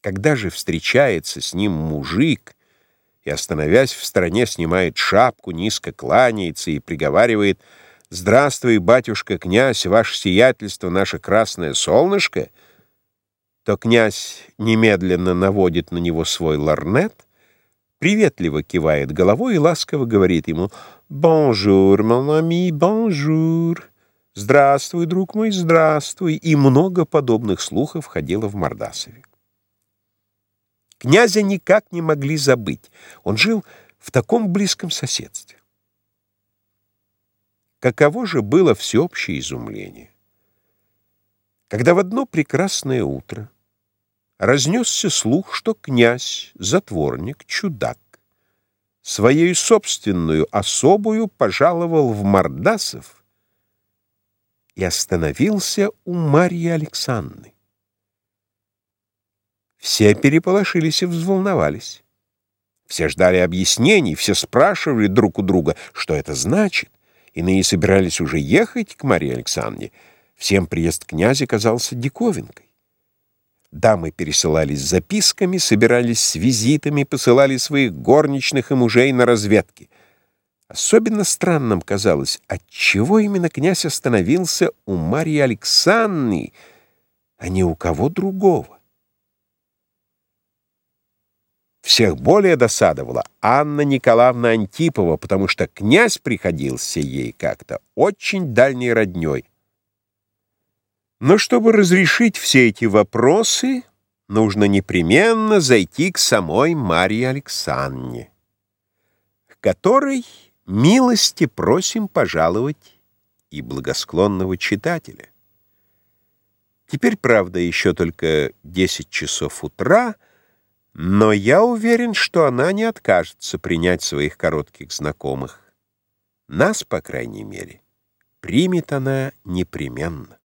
Когда же встречается с ним мужик и, остановясь в стороне, снимает шапку, низко кланяется и приговаривает «Здравствуй, батюшка, князь, ваше сиятельство, наше красное солнышко», то князь немедленно наводит на него свой лорнет, приветливо кивает головой и ласково говорит ему «Bonjour, mon ami, bonjour». «Здравствуй, друг мой, здравствуй!» и много подобных слухов ходило в Мордасове. Князя никак не могли забыть. Он жил в таком близком соседстве. Каково же было всеобщее изумление, когда в одно прекрасное утро разнесся слух, что князь, затворник, чудак, своей собственную особую пожаловал в Мордасов и остановился у Марьи Александры. Все переполошились и взволновались. Все ждали объяснений, все спрашивали друг у друга, что это значит. Иные собирались уже ехать к Марии Александре. Всем приезд князя казался диковинкой. Дамы пересылались записками, собирались с визитами, посылали своих горничных и мужей на разведки. Особенно странным казалось, отчего именно князь остановился у Марии Александры, а не у кого другого. Всех более досадовала Анна Николаевна Антипова, потому что князь приходился ей как-то очень дальней роднёй. Но чтобы разрешить все эти вопросы, нужно непременно зайти к самой Марии Александре, к которой милости просим пожаловать и благосклонного читателя. Теперь, правда, еще только десять часов утра — но я уверен, что она не откажется принять своих коротких знакомых. Нас, по крайней мере, примет она непременно.